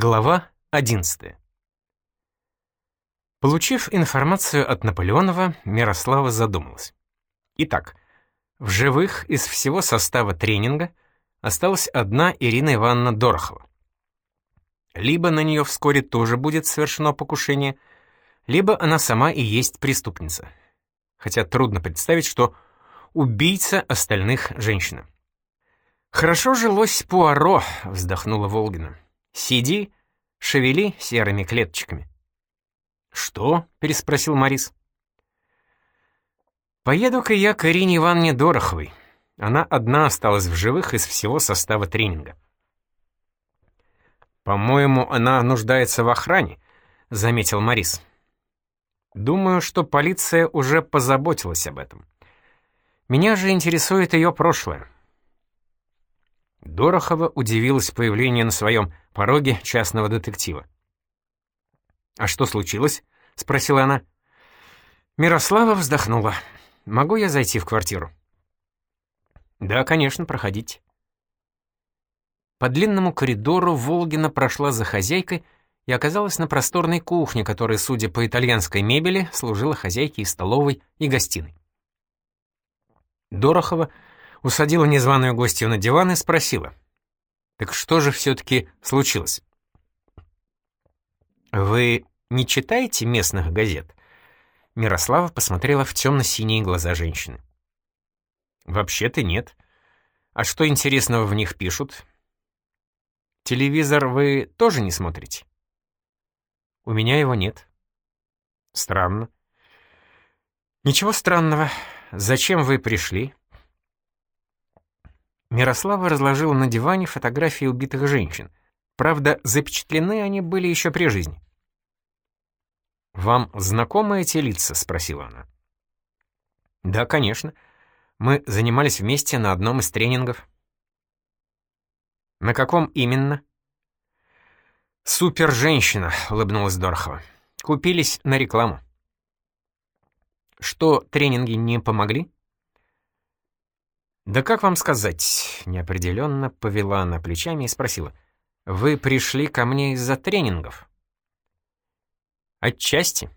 Глава 11. Получив информацию от Наполеонова, Мирослава задумалась. Итак, в живых из всего состава тренинга осталась одна Ирина Ивановна Дорохова. Либо на нее вскоре тоже будет совершено покушение, либо она сама и есть преступница. Хотя трудно представить, что убийца остальных женщина. «Хорошо жилось Пуаро», — вздохнула Волгина. Сиди, шевели серыми клеточками. «Что?» — переспросил Морис. «Поеду-ка я к Ирине Ивановне Дороховой. Она одна осталась в живых из всего состава тренинга». «По-моему, она нуждается в охране», — заметил Морис. «Думаю, что полиция уже позаботилась об этом. Меня же интересует ее прошлое. Дорохова удивилась появлению на своем пороге частного детектива. «А что случилось?» — спросила она. Мирослава вздохнула. «Могу я зайти в квартиру?» «Да, конечно, проходите». По длинному коридору Волгина прошла за хозяйкой и оказалась на просторной кухне, которая, судя по итальянской мебели, служила хозяйке и столовой, и гостиной. Дорохова усадила незваную гостью на диван и спросила. «Так что же все-таки случилось?» «Вы не читаете местных газет?» Мирослава посмотрела в темно-синие глаза женщины. «Вообще-то нет. А что интересного в них пишут?» «Телевизор вы тоже не смотрите?» «У меня его нет». «Странно». «Ничего странного. Зачем вы пришли?» Мирослава разложила на диване фотографии убитых женщин. Правда, запечатлены они были еще при жизни. «Вам знакомы эти лица?» — спросила она. «Да, конечно. Мы занимались вместе на одном из тренингов». «На каком именно?» «Супер-женщина», — улыбнулась Дорохова. «Купились на рекламу». «Что, тренинги не помогли?» «Да как вам сказать?» — неопределенно повела она плечами и спросила. «Вы пришли ко мне из-за тренингов?» «Отчасти».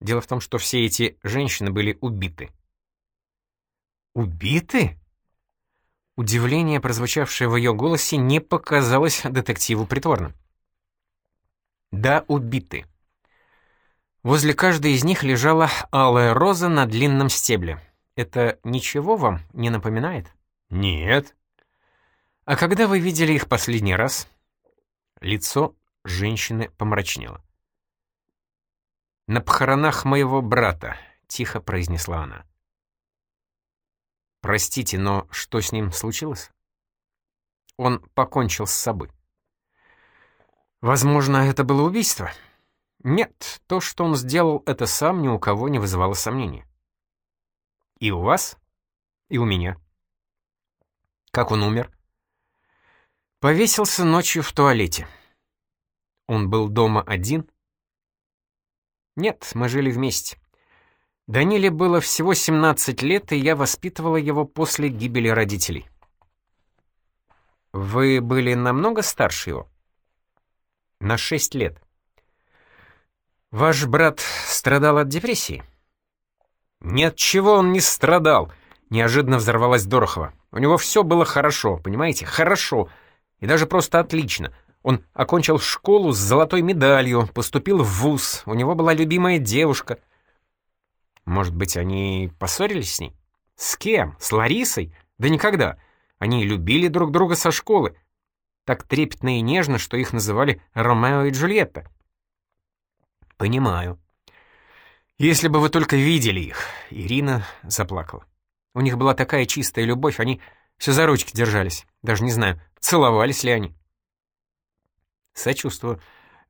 Дело в том, что все эти женщины были убиты. «Убиты?» Удивление, прозвучавшее в ее голосе, не показалось детективу притворным. «Да, убиты». Возле каждой из них лежала алая роза на длинном стебле. Это ничего вам не напоминает? Нет. А когда вы видели их последний раз? Лицо женщины помрачнело. «На похоронах моего брата», — тихо произнесла она. «Простите, но что с ним случилось?» Он покончил с собой. «Возможно, это было убийство?» «Нет, то, что он сделал это сам, ни у кого не вызывало сомнений». И у вас, и у меня. Как он умер? Повесился ночью в туалете. Он был дома один? Нет, мы жили вместе. Даниле было всего 17 лет, и я воспитывала его после гибели родителей. Вы были намного старше его? На 6 лет. Ваш брат страдал от депрессии? Ни от чего он не страдал, неожиданно взорвалась Дорохова. У него все было хорошо, понимаете? Хорошо. И даже просто отлично. Он окончил школу с золотой медалью, поступил в вуз, у него была любимая девушка. Может быть, они поссорились с ней? С кем? С Ларисой? Да никогда. Они любили друг друга со школы. Так трепетно и нежно, что их называли Ромео и Джульетта. Понимаю. «Если бы вы только видели их!» Ирина заплакала. У них была такая чистая любовь, они все за ручки держались. Даже не знаю, целовались ли они. Сочувствую.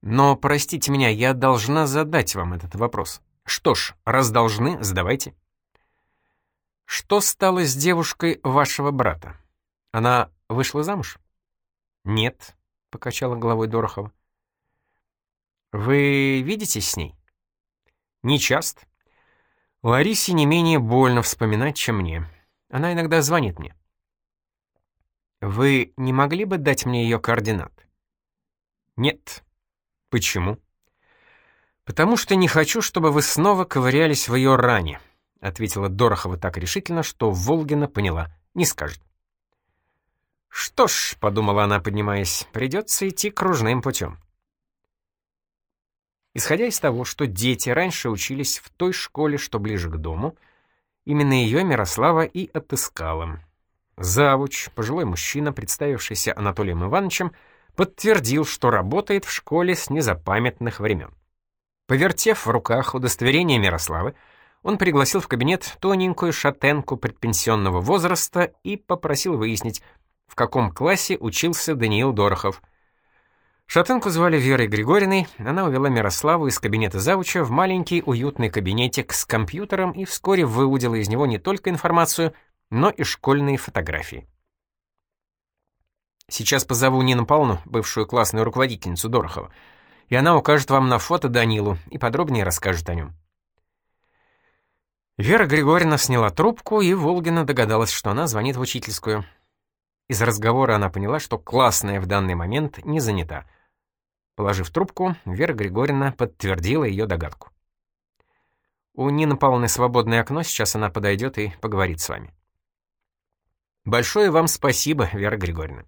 Но, простите меня, я должна задать вам этот вопрос. Что ж, раз должны, задавайте. Что стало с девушкой вашего брата? Она вышла замуж? Нет, покачала головой Дорохова. Вы видитесь с ней? Не часто. Ларисе не менее больно вспоминать, чем мне. Она иногда звонит мне. «Вы не могли бы дать мне ее координат?» «Нет». «Почему?» «Потому что не хочу, чтобы вы снова ковырялись в ее ране», — ответила Дорохова так решительно, что Волгина поняла, не скажет. «Что ж», — подумала она, поднимаясь, — «придется идти кружным путем». Исходя из того, что дети раньше учились в той школе, что ближе к дому, именно ее Мирослава и отыскала. Завуч, пожилой мужчина, представившийся Анатолием Ивановичем, подтвердил, что работает в школе с незапамятных времен. Повертев в руках удостоверение Мирославы, он пригласил в кабинет тоненькую шатенку предпенсионного возраста и попросил выяснить, в каком классе учился Даниил Дорохов. Шатенку звали Верой Григориной, она увела Мирославу из кабинета завуча в маленький уютный кабинетик с компьютером и вскоре выудила из него не только информацию, но и школьные фотографии. Сейчас позову Нину Павловну, бывшую классную руководительницу Дорохова, и она укажет вам на фото Данилу и подробнее расскажет о нем. Вера Григорьевна сняла трубку, и Волгина догадалась, что она звонит в учительскую. Из разговора она поняла, что классная в данный момент не занята. Положив трубку, Вера Григорьевна подтвердила ее догадку. «У Нины Павловны свободное окно, сейчас она подойдет и поговорит с вами». «Большое вам спасибо, Вера Григорьевна».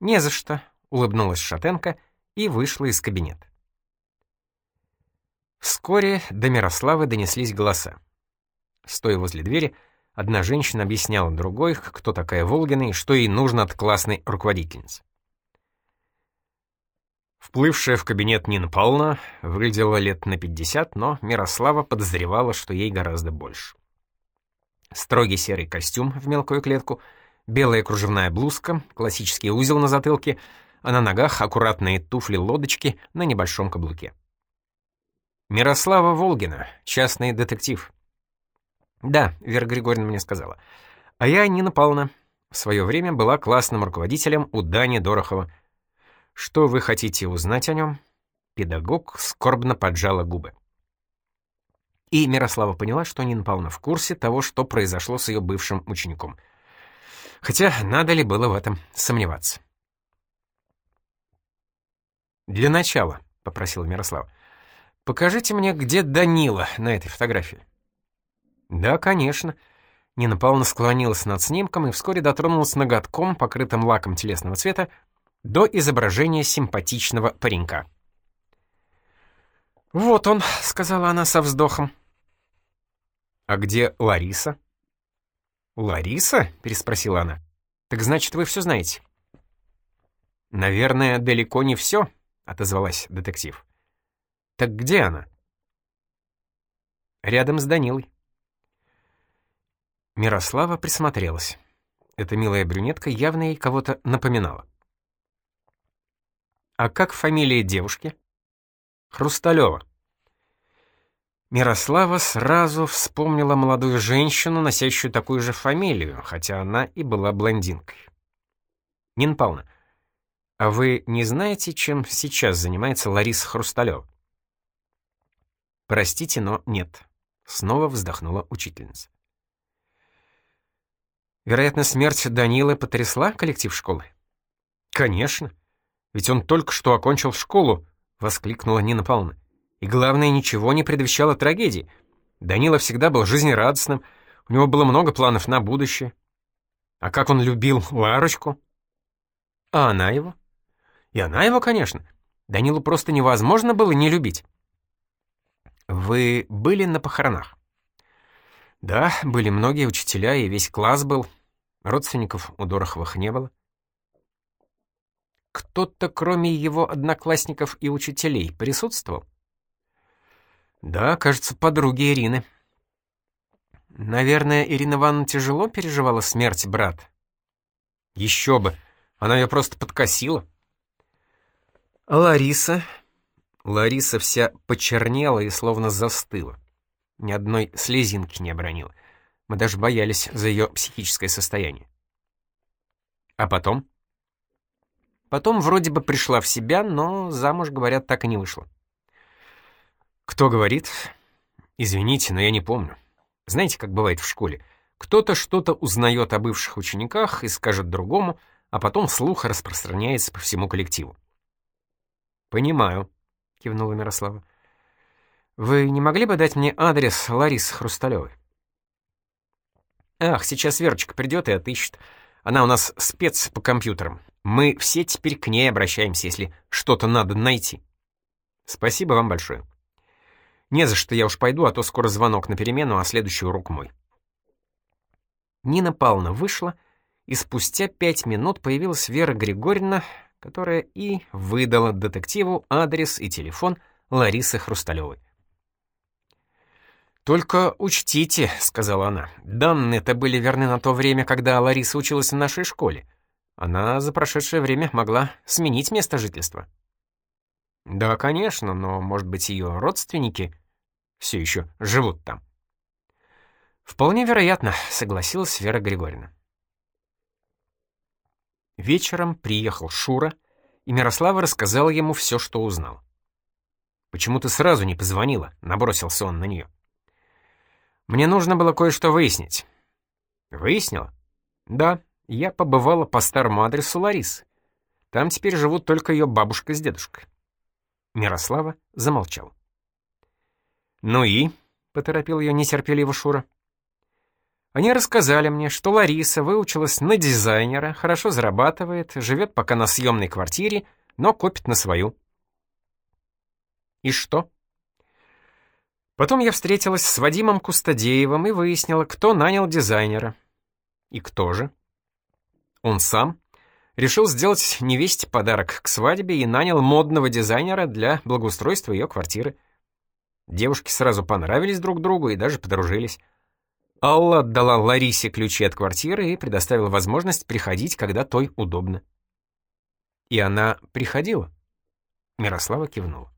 «Не за что», — улыбнулась Шатенко и вышла из кабинета. Вскоре до Мирославы донеслись голоса. Стоя возле двери, Одна женщина объясняла другой, кто такая Волгина и что ей нужно от классной руководительницы. Вплывшая в кабинет Нина Павловна выглядела лет на 50, но Мирослава подозревала, что ей гораздо больше. Строгий серый костюм в мелкую клетку, белая кружевная блузка, классический узел на затылке, а на ногах аккуратные туфли-лодочки на небольшом каблуке. Мирослава Волгина, частный детектив. Да, Вера Григорьевна мне сказала. А я Нина Павловна. В свое время была классным руководителем у Дани Дорохова. Что вы хотите узнать о нем? Педагог скорбно поджала губы. И Мирослава поняла, что Нина Павловна в курсе того, что произошло с ее бывшим учеником. Хотя надо ли было в этом сомневаться? «Для начала», — попросила Мирослава, — «покажите мне, где Данила на этой фотографии». «Да, конечно». Нина Павловна склонилась над снимком и вскоре дотронулась ноготком, покрытым лаком телесного цвета, до изображения симпатичного паренька. «Вот он», — сказала она со вздохом. «А где Лариса?» «Лариса?» — переспросила она. «Так значит, вы все знаете?» «Наверное, далеко не все», — отозвалась детектив. «Так где она?» «Рядом с Данилой». Мирослава присмотрелась. Эта милая брюнетка явно ей кого-то напоминала. «А как фамилия девушки?» «Хрусталева». Мирослава сразу вспомнила молодую женщину, носящую такую же фамилию, хотя она и была блондинкой. «Нина Павловна, а вы не знаете, чем сейчас занимается Лариса Хрусталева?» «Простите, но нет», — снова вздохнула учительница. Вероятно, смерть Данилы потрясла коллектив школы? Конечно. Ведь он только что окончил школу, воскликнула Нина Павловна. И главное, ничего не предвещало трагедии. Данила всегда был жизнерадостным, у него было много планов на будущее. А как он любил Ларочку? А она его? И она его, конечно. Данилу просто невозможно было не любить. Вы были на похоронах? Да, были многие учителя, и весь класс был. Родственников у Дороховых не было. Кто-то, кроме его одноклассников и учителей, присутствовал? Да, кажется, подруги Ирины. Наверное, Ирина Ивановна тяжело переживала смерть брата. Еще бы, она ее просто подкосила. Лариса... Лариса вся почернела и словно застыла. Ни одной слезинки не обронила. Мы даже боялись за ее психическое состояние. А потом? Потом вроде бы пришла в себя, но замуж, говорят, так и не вышла. Кто говорит? Извините, но я не помню. Знаете, как бывает в школе? Кто-то что-то узнает о бывших учениках и скажет другому, а потом слух распространяется по всему коллективу. «Понимаю», — кивнула Мирослава. «Вы не могли бы дать мне адрес Ларисы Хрусталевой?» «Ах, сейчас Верочка придет и отыщет. Она у нас спец по компьютерам. Мы все теперь к ней обращаемся, если что-то надо найти. Спасибо вам большое. Не за что я уж пойду, а то скоро звонок на перемену, а следующий урок мой». Нина Павловна вышла, и спустя пять минут появилась Вера Григорьевна, которая и выдала детективу адрес и телефон Ларисы Хрусталевой. «Только учтите», — сказала она, — «данные-то были верны на то время, когда Лариса училась в нашей школе. Она за прошедшее время могла сменить место жительства». «Да, конечно, но, может быть, ее родственники все еще живут там». «Вполне вероятно», — согласилась Вера Григорьевна. Вечером приехал Шура, и Мирослава рассказала ему все, что узнал. «Почему ты сразу не позвонила?» — набросился он на нее. «Мне нужно было кое-что выяснить». «Выяснила?» «Да, я побывала по старому адресу Ларисы. Там теперь живут только ее бабушка с дедушкой». Мирослава замолчал. «Ну и?» — поторопил ее нетерпеливо Шура. Они рассказали мне, что Лариса выучилась на дизайнера, хорошо зарабатывает, живет пока на съемной квартире, но копит на свою. И что? Потом я встретилась с Вадимом Кустадеевым и выяснила, кто нанял дизайнера. И кто же? Он сам решил сделать невесте подарок к свадьбе и нанял модного дизайнера для благоустройства ее квартиры. Девушки сразу понравились друг другу и даже подружились. Алла отдала Ларисе ключи от квартиры и предоставила возможность приходить, когда той удобно. И она приходила. Мирослава кивнула.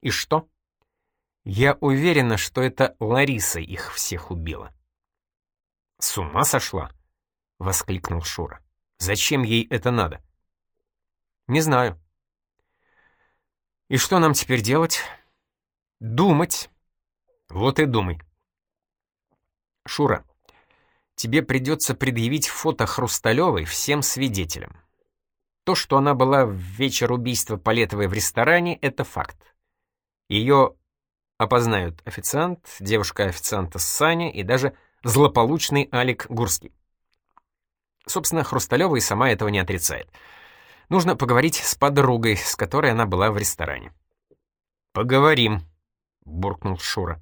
И что? Я уверена, что это Лариса их всех убила. С ума сошла? Воскликнул Шура. Зачем ей это надо? Не знаю. И что нам теперь делать? Думать. Вот и думай. Шура, тебе придется предъявить фото Хрусталевой всем свидетелям. То, что она была в вечер убийства Палетовой в ресторане, это факт. Ее опознают официант, девушка-официанта Саня и даже злополучный Алик Гурский. Собственно, Хрусталева и сама этого не отрицает. Нужно поговорить с подругой, с которой она была в ресторане. «Поговорим», — буркнул Шура.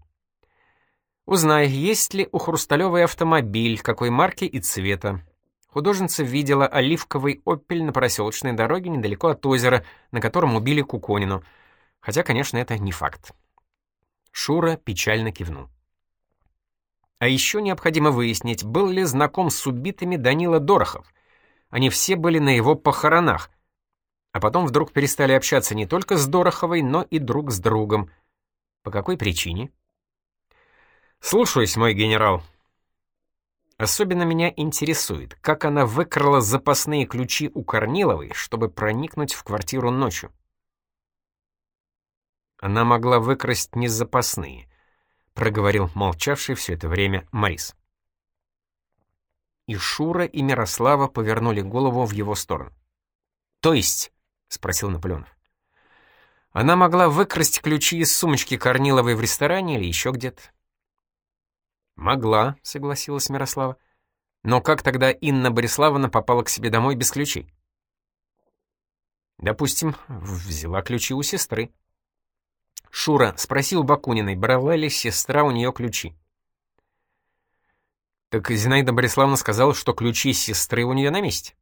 Узнай, есть ли у Хрусталевой автомобиль, какой марки и цвета. Художница видела оливковый «Опель» на проселочной дороге недалеко от озера, на котором убили Куконину. Хотя, конечно, это не факт. Шура печально кивнул. А еще необходимо выяснить, был ли знаком с убитыми Данила Дорохов. Они все были на его похоронах. А потом вдруг перестали общаться не только с Дороховой, но и друг с другом. По какой причине? «Слушаюсь, мой генерал». Особенно меня интересует, как она выкрала запасные ключи у Корниловой, чтобы проникнуть в квартиру ночью. Она могла выкрасть не запасные, проговорил молчавший все это время Марис. И Шура, и Мирослава повернули голову в его сторону. «То есть?» — спросил Наполеонов. «Она могла выкрасть ключи из сумочки Корниловой в ресторане или еще где-то?» «Могла», — согласилась Мирослава. «Но как тогда Инна Бориславовна попала к себе домой без ключей?» «Допустим, взяла ключи у сестры». Шура спросил Бакуниной, брала ли сестра у нее ключи. Так Зинаида Бориславовна сказала, что ключи сестры у нее на месте.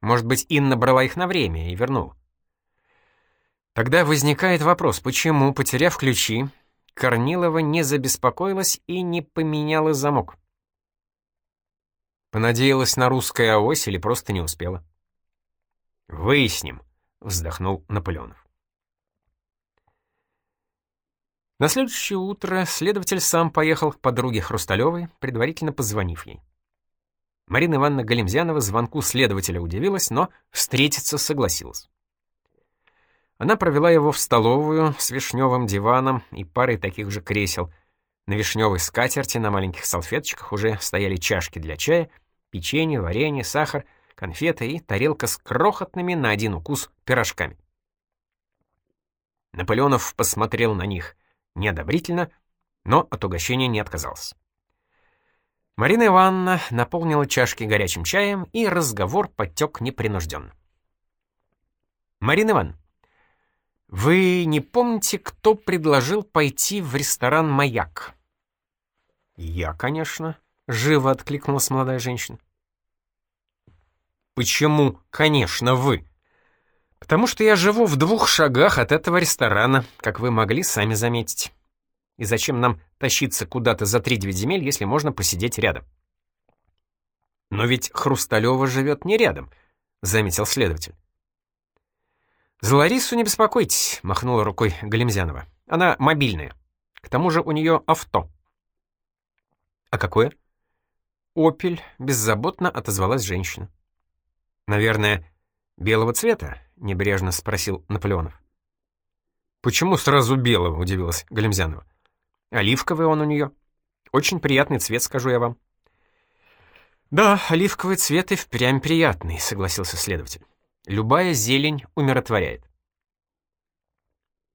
Может быть, Инна брала их на время и вернула. Тогда возникает вопрос, почему, потеряв ключи, Корнилова не забеспокоилась и не поменяла замок. Понадеялась на русское авось или просто не успела. «Выясним», — вздохнул Наполеонов. На следующее утро следователь сам поехал к подруге Хрусталевой, предварительно позвонив ей. Марина Ивановна Галимзянова звонку следователя удивилась, но встретиться согласилась. Она провела его в столовую с вишневым диваном и парой таких же кресел. На вишневой скатерти на маленьких салфеточках уже стояли чашки для чая, печенье, варенье, сахар, конфеты и тарелка с крохотными на один укус пирожками. Наполеонов посмотрел на них неодобрительно, но от угощения не отказался. Марина Ивановна наполнила чашки горячим чаем, и разговор потек непринужденно. «Марина Ивановна, вы не помните, кто предложил пойти в ресторан «Маяк»?» «Я, конечно», — живо откликнулась молодая женщина. «Почему, конечно, вы?» «Потому что я живу в двух шагах от этого ресторана, как вы могли сами заметить». И зачем нам тащиться куда-то за три-девять земель, если можно посидеть рядом? Но ведь Хрусталева живет не рядом, заметил следователь. «За Ларису не беспокойтесь», — махнула рукой Галимзянова. «Она мобильная. К тому же у нее авто». «А какое?» «Опель», — беззаботно отозвалась женщина. «Наверное, белого цвета?» — небрежно спросил Наполеонов. «Почему сразу белого?» — удивилась Галимзянова. Оливковый он у нее. Очень приятный цвет, скажу я вам. Да, оливковый цвет и впрямь приятный, согласился следователь. Любая зелень умиротворяет.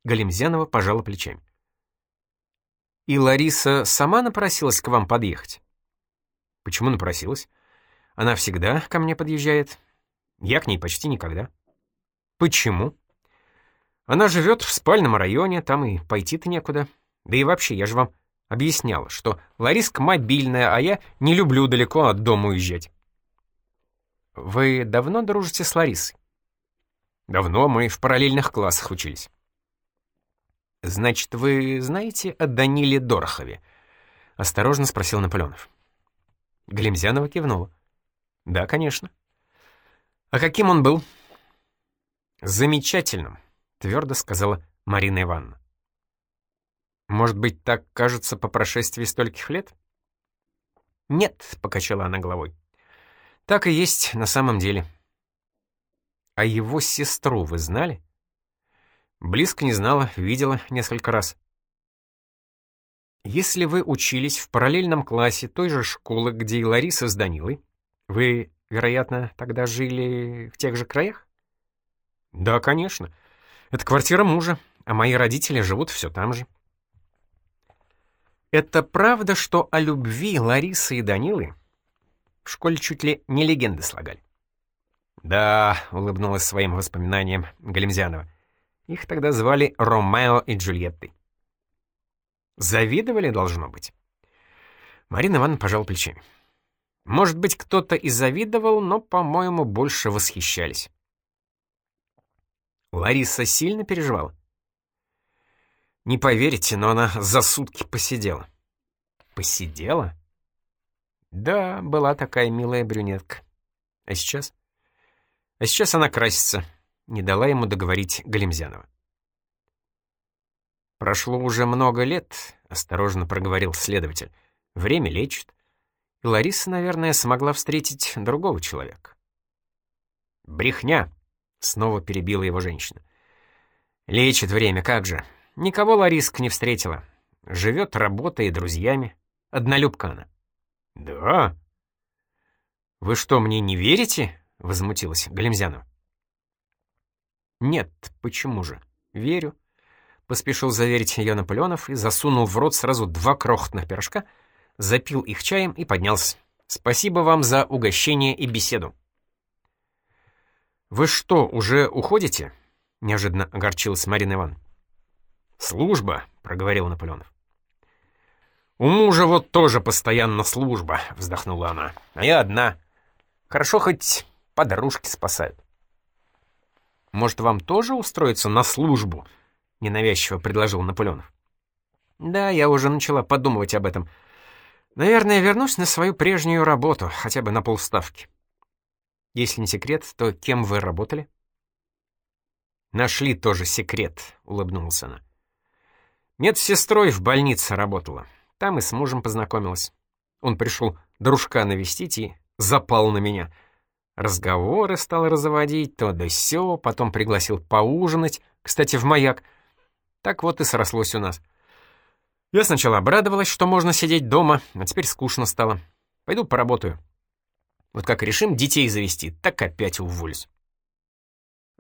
Галимзянова пожала плечами. И Лариса сама напросилась к вам подъехать? Почему напросилась? Она всегда ко мне подъезжает. Я к ней почти никогда. Почему? Она живет в спальном районе, там и пойти-то некуда. Да и вообще, я же вам объяснял, что Лариска мобильная, а я не люблю далеко от дома уезжать. Вы давно дружите с Ларисой? Давно, мы в параллельных классах учились. Значит, вы знаете о Даниле Дорохове? Осторожно спросил Наполеонов. Глемзянова кивнула. Да, конечно. А каким он был? Замечательным, твердо сказала Марина Ивановна. Может быть, так кажется по прошествии стольких лет? Нет, покачала она головой. Так и есть на самом деле. А его сестру вы знали? Близко не знала, видела несколько раз. Если вы учились в параллельном классе той же школы, где и Лариса с Данилой, вы, вероятно, тогда жили в тех же краях? Да, конечно. Это квартира мужа, а мои родители живут все там же. Это правда, что о любви Ларисы и Данилы в школе чуть ли не легенды слагали? Да, улыбнулась своим воспоминаниям Галимзянова. Их тогда звали Ромео и Джульеттой. Завидовали, должно быть. Марина Ивановна пожала плечами. Может быть, кто-то и завидовал, но, по-моему, больше восхищались. Лариса сильно переживала? Не поверите, но она за сутки посидела. Посидела? Да, была такая милая брюнетка. А сейчас? А сейчас она красится. Не дала ему договорить Галимзянова. «Прошло уже много лет», — осторожно проговорил следователь. «Время лечит. И Лариса, наверное, смогла встретить другого человека». «Брехня», — снова перебила его женщина. «Лечит время, как же. Никого Лариска не встретила. Живет работой и друзьями. Однолюбка она. Да? Вы что, мне не верите? Возмутилась Галимзянова. Нет, почему же? Верю. Поспешил заверить ее Наполеонов и засунул в рот сразу два крохотных пирожка, запил их чаем и поднялся. Спасибо вам за угощение и беседу. «Вы что, уже уходите?» — неожиданно огорчилась Марина Ивановна. «Служба», — проговорил Наполеонов. «У мужа вот тоже постоянно служба», — вздохнула она. «А я одна. Хорошо, хоть подружки спасают». «Может, вам тоже устроиться на службу?» — ненавязчиво предложил Наполеонов. «Да, я уже начала подумывать об этом. Наверное, вернусь на свою прежнюю работу, хотя бы на полставки. Если не секрет, то кем вы работали?» «Нашли тоже секрет», — улыбнулась она. Нет, с сестрой в больнице работала. Там и с мужем познакомилась. Он пришел дружка навестить и запал на меня. Разговоры стал разводить, то да сё, потом пригласил поужинать, кстати, в маяк. Так вот и срослось у нас. Я сначала обрадовалась, что можно сидеть дома, а теперь скучно стало. Пойду поработаю. Вот как решим детей завести, так опять уволюсь.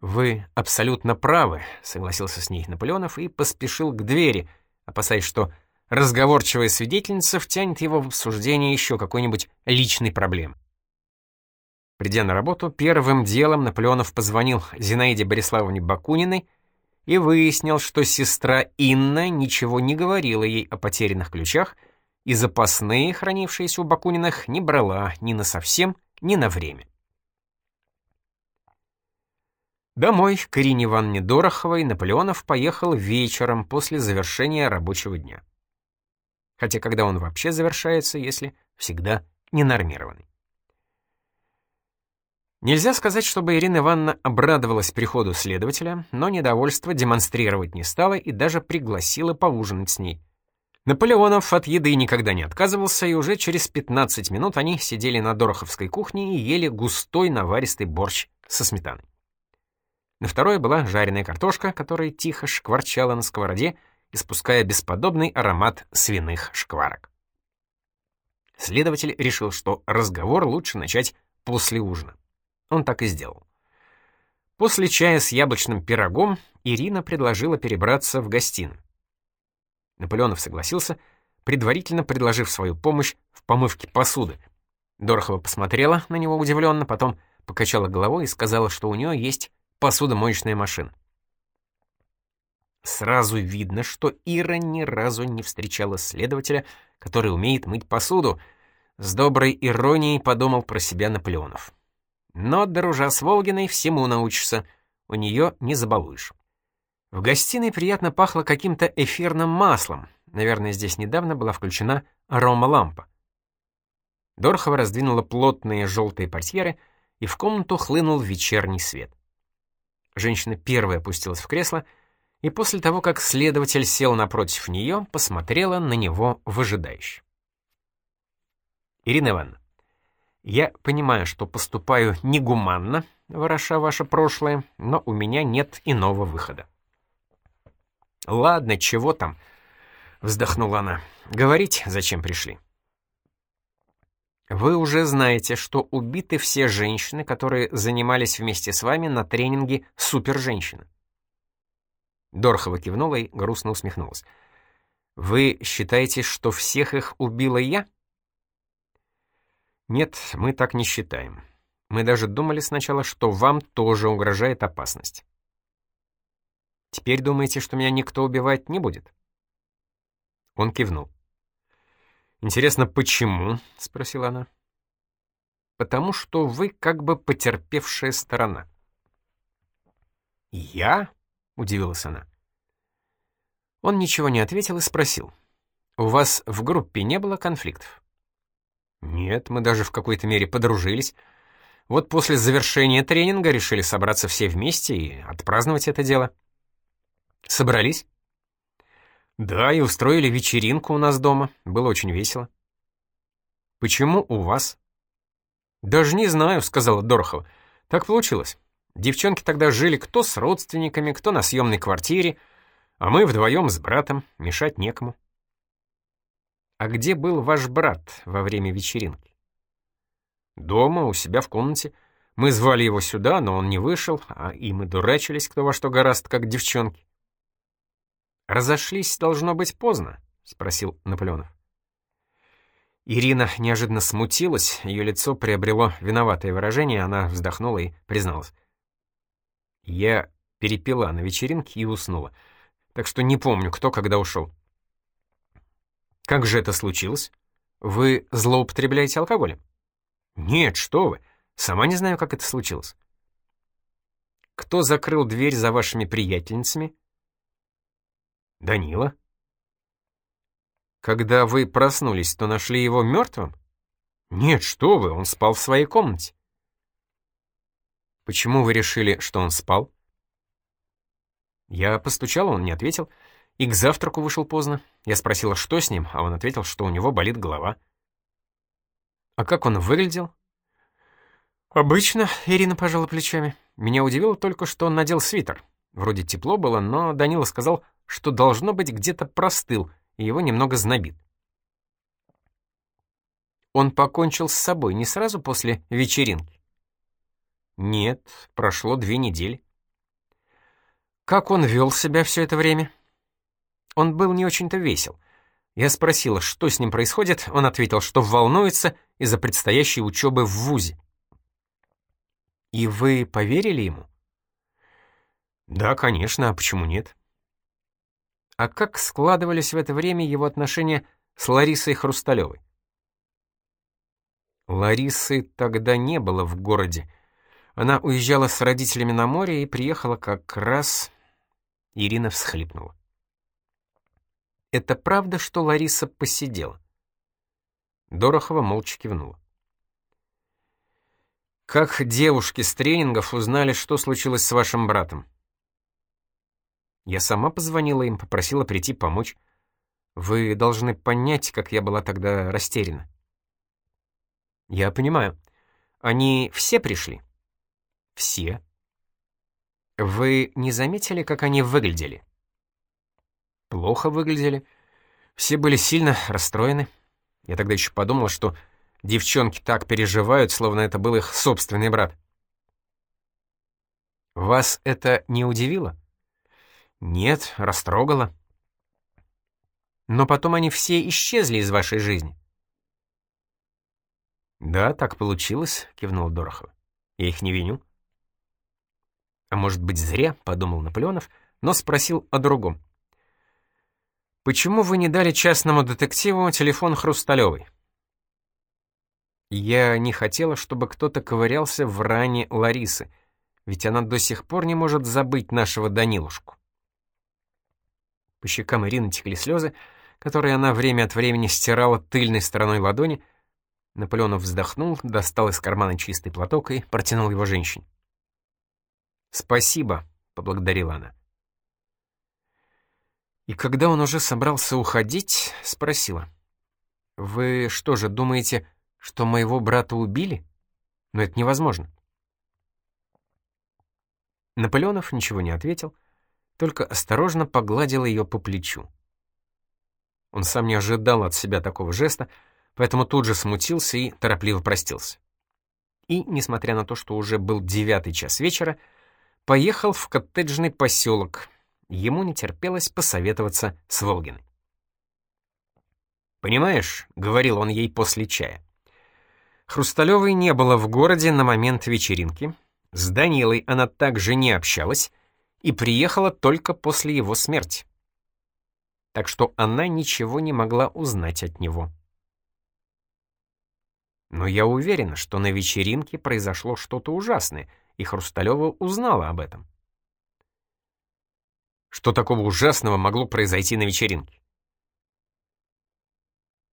«Вы абсолютно правы», — согласился с ней Наполеонов и поспешил к двери, опасаясь, что разговорчивая свидетельница втянет его в обсуждение еще какой-нибудь личной проблемы. Придя на работу, первым делом Наполеонов позвонил Зинаиде Бориславовне Бакуниной и выяснил, что сестра Инна ничего не говорила ей о потерянных ключах, и запасные, хранившиеся у Бакуниных, не брала ни на совсем, ни на время. Домой к Ирине Ивановне Дороховой Наполеонов поехал вечером после завершения рабочего дня. Хотя когда он вообще завершается, если всегда ненормированный. Нельзя сказать, чтобы Ирина Ивановна обрадовалась приходу следователя, но недовольство демонстрировать не стала и даже пригласила поужинать с ней. Наполеонов от еды никогда не отказывался, и уже через 15 минут они сидели на Дороховской кухне и ели густой наваристый борщ со сметаной. На второе была жареная картошка, которая тихо шкварчала на сковороде, испуская бесподобный аромат свиных шкварок. Следователь решил, что разговор лучше начать после ужина. Он так и сделал. После чая с яблочным пирогом Ирина предложила перебраться в гостиную. Наполеонов согласился, предварительно предложив свою помощь в помывке посуды. Дорохова посмотрела на него удивленно, потом покачала головой и сказала, что у нее есть посудомоечная машина. Сразу видно, что Ира ни разу не встречала следователя, который умеет мыть посуду. С доброй иронией подумал про себя Наполеонов. Но, дружа с Волгиной, всему научишься, у нее не забалуешь. В гостиной приятно пахло каким-то эфирным маслом. Наверное, здесь недавно была включена арома-лампа. Дорохова раздвинула плотные желтые портьеры, и в комнату хлынул вечерний свет. Женщина первая опустилась в кресло, и после того, как следователь сел напротив нее, посмотрела на него выжидающе. «Ирина Ивановна, я понимаю, что поступаю негуманно, вороша ваше прошлое, но у меня нет иного выхода. Ладно, чего там? Вздохнула она. Говорить, зачем пришли? Вы уже знаете, что убиты все женщины, которые занимались вместе с вами на тренинге «Супер-женщина». Дорохова кивнула и грустно усмехнулась. «Вы считаете, что всех их убила я?» Нет, мы так не считаем. Мы даже думали сначала, что вам тоже угрожает опасность. Теперь думаете, что меня никто убивать не будет? Он кивнул. «Интересно, почему?» — спросила она. «Потому что вы как бы потерпевшая сторона». «Я?» — удивилась она. Он ничего не ответил и спросил. «У вас в группе не было конфликтов?» Нет, мы даже в какой-то мере подружились. Вот после завершения тренинга решили собраться все вместе и отпраздновать это дело. Собрались? Да, и устроили вечеринку у нас дома. Было очень весело. Почему у вас? Даже не знаю, сказала Дорохова. Так получилось. Девчонки тогда жили кто с родственниками, кто на съемной квартире, а мы вдвоем с братом, мешать некому. «А где был ваш брат во время вечеринки?» «Дома, у себя в комнате. Мы звали его сюда, но он не вышел, а и мы дурачились кто во что гораст, как девчонки». «Разошлись, должно быть, поздно?» — спросил Наполеонов. Ирина неожиданно смутилась, ее лицо приобрело виноватое выражение, она вздохнула и призналась. «Я перепила на вечеринке и уснула, так что не помню, кто когда ушел. Как же это случилось? Вы злоупотребляете алкоголем? Нет, что вы. Сама не знаю, как это случилось. Кто закрыл дверь за вашими приятельницами? Данила. Когда вы проснулись, то нашли его мертвым? Нет, что вы, он спал в своей комнате. Почему вы решили, что он спал? Я постучал, он не ответил. И к завтраку вышел поздно. Я спросила, что с ним, а он ответил, что у него болит голова. А как он выглядел? Обычно, Ирина пожала плечами. Меня удивило только, что он надел свитер. Вроде тепло было, но Данила сказал, что должно быть где-то простыл, и его немного знобит. Он покончил с собой не сразу после вечеринки? Нет, прошло две недели. Как он вел себя все это время? Он был не очень-то весел. Я спросила, что с ним происходит, он ответил, что волнуется из-за предстоящей учебы в ВУЗе. И вы поверили ему? Да, конечно, а почему нет? А как складывались в это время его отношения с Ларисой Хрусталевой? Ларисы тогда не было в городе. Она уезжала с родителями на море и приехала как раз... Ирина всхлипнула. «Это правда, что Лариса посидела?» Дорохова молча кивнула. «Как девушки с тренингов узнали, что случилось с вашим братом?» Я сама позвонила им, попросила прийти помочь. Вы должны понять, как я была тогда растеряна. Я понимаю. Они все пришли? Все. Вы не заметили, как они выглядели? Плохо выглядели. Все были сильно расстроены. Я тогда еще подумал, что девчонки так переживают, словно это был их собственный брат. Вас это не удивило? Нет, растрогало. Но потом они все исчезли из вашей жизни. «Да, так получилось», — кивнул Дорохов. «Я их не виню». «А может быть, зря», — подумал Наполеонов, но спросил о другом. «Почему вы не дали частному детективу телефон Хрусталевой?» «Я не хотела, чтобы кто-то ковырялся в ране Ларисы, ведь она до сих пор не может забыть нашего Данилушку». По щекам Ирины текли слезы, которые она время от времени стирала тыльной стороной ладони, Наполеонов вздохнул, достал из кармана чистый платок и протянул его женщине. «Спасибо», — поблагодарила она. И когда он уже собрался уходить, спросила. «Вы что же, думаете, что моего брата убили? Но это невозможно». Наполеонов ничего не ответил, только осторожно погладил ее по плечу. Он сам не ожидал от себя такого жеста, поэтому тут же смутился и торопливо простился. И, несмотря на то, что уже был девятый час вечера, поехал в коттеджный поселок. Ему не терпелось посоветоваться с Волгиной. «Понимаешь», — говорил он ей после чая, Хрусталевой не было в городе на момент вечеринки, с Данилой она также не общалась и приехала только после его смерти. Так что она ничего не могла узнать от него. Но я уверена, что на вечеринке произошло что-то ужасное, и Хрусталева узнала об этом. Что такого ужасного могло произойти на вечеринке?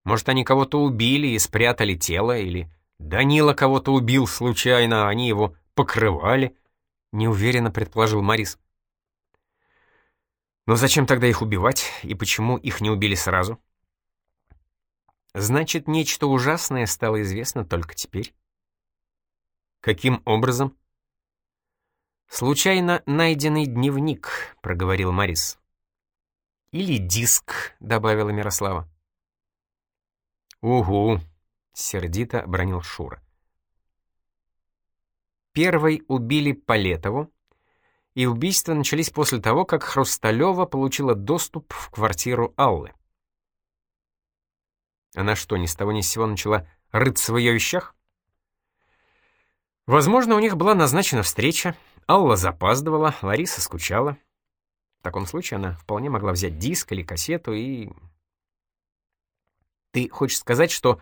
Может, они кого-то убили и спрятали тело, или Данила кого-то убил случайно, а они его покрывали, неуверенно предположил Марис. Но зачем тогда их убивать, и почему их не убили сразу? Значит, нечто ужасное стало известно только теперь. Каким образом? Случайно найденный дневник, проговорил Марис. Или диск, добавила Мирослава. Угу, сердито обронил Шура. Первой убили Палетову, и убийства начались после того, как Хрусталева получила доступ в квартиру Аллы. Она что, ни с того ни с сего начала рыться в ее вещах? Возможно, у них была назначена встреча, Алла запаздывала, Лариса скучала. В таком случае она вполне могла взять диск или кассету и... Ты хочешь сказать, что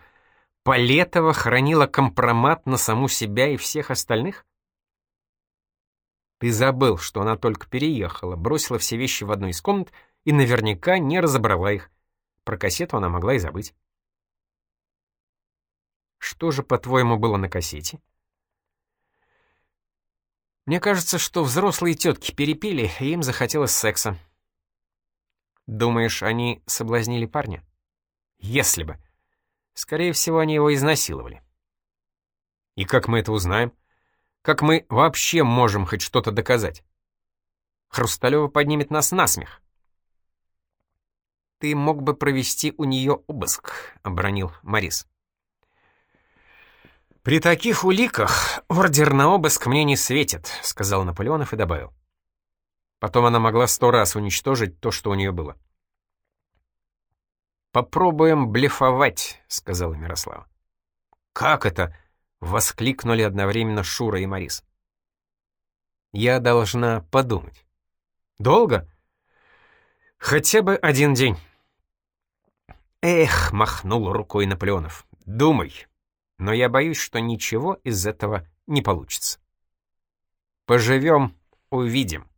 Палетова хранила компромат на саму себя и всех остальных? Ты забыл, что она только переехала, бросила все вещи в одну из комнат и наверняка не разобрала их. Про кассету она могла и забыть. Что же, по-твоему, было на кассете? Мне кажется, что взрослые тетки перепили, и им захотелось секса. Думаешь, они соблазнили парня? Если бы. Скорее всего, они его изнасиловали. И как мы это узнаем? Как мы вообще можем хоть что-то доказать? Хрусталева поднимет нас на смех. Ты мог бы провести у нее обыск», — обронил Морис. «При таких уликах ордер на обыск мне не светит», — сказал Наполеонов и добавил. Потом она могла сто раз уничтожить то, что у нее было. «Попробуем блефовать», — сказала Мирослава. «Как это?» — воскликнули одновременно Шура и Морис. «Я должна подумать». «Долго?» «Хотя бы один день». «Эх», — махнул рукой Наполеонов, — «думай, но я боюсь, что ничего из этого не получится. Поживем, увидим.